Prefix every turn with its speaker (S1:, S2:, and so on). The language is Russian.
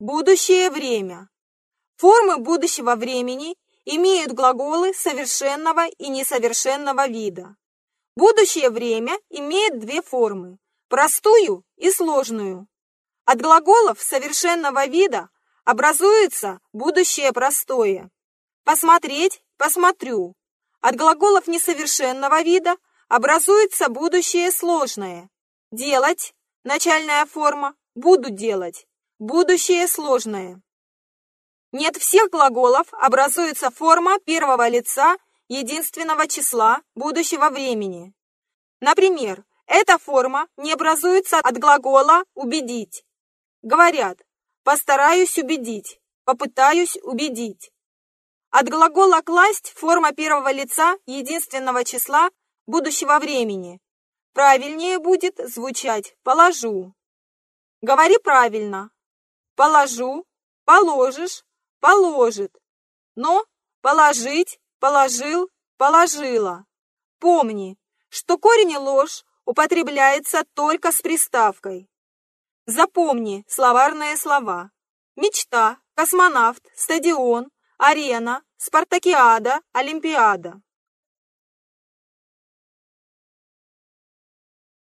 S1: Будущее время. Формы будущего времени имеют глаголы совершенного и несовершенного вида. Будущее время имеет две формы – простую и сложную. От глаголов совершенного вида образуется будущее простое. Посмотреть – посмотрю. От глаголов несовершенного вида образуется будущее сложное. Делать – начальная форма, буду делать. Будущее сложное. Нет всех глаголов образуется форма первого лица единственного числа будущего времени. Например, эта форма не образуется от глагола «убедить». Говорят «постараюсь убедить», «попытаюсь убедить». От глагола «класть» форма первого лица единственного числа будущего времени. Правильнее будет звучать «положу». Говори правильно. Положу, положишь, положит. Но положить, положил, положила. Помни, что корень ложь употребляется только с приставкой. Запомни словарные слова. Мечта, космонавт, стадион, арена, спартакиада, олимпиада.